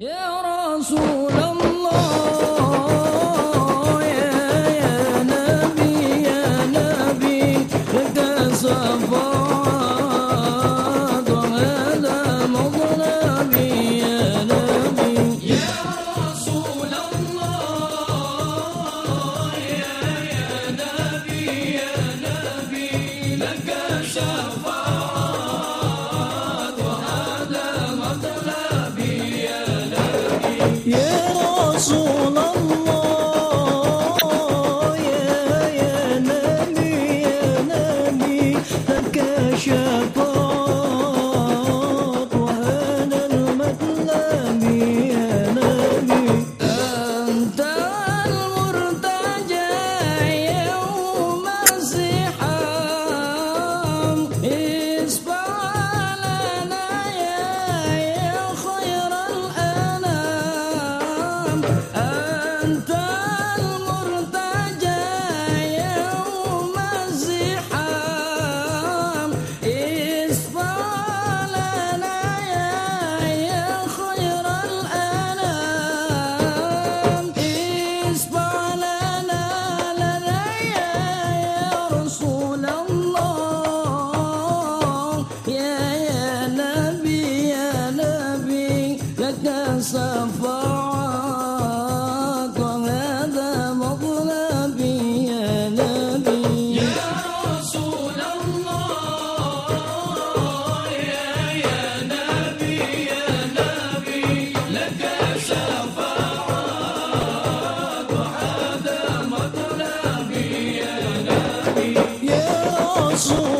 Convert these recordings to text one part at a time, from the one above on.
يا رسول الله يا, يا نبي يا نبي لك صفا Resulallah. Oh.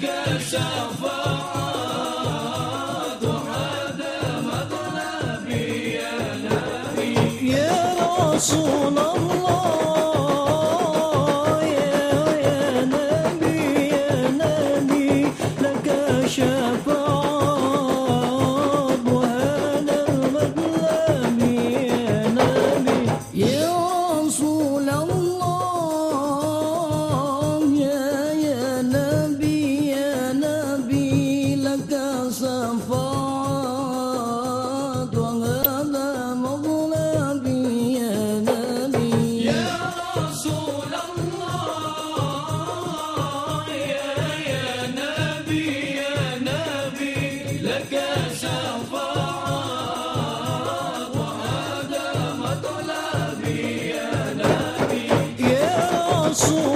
good so far. 是。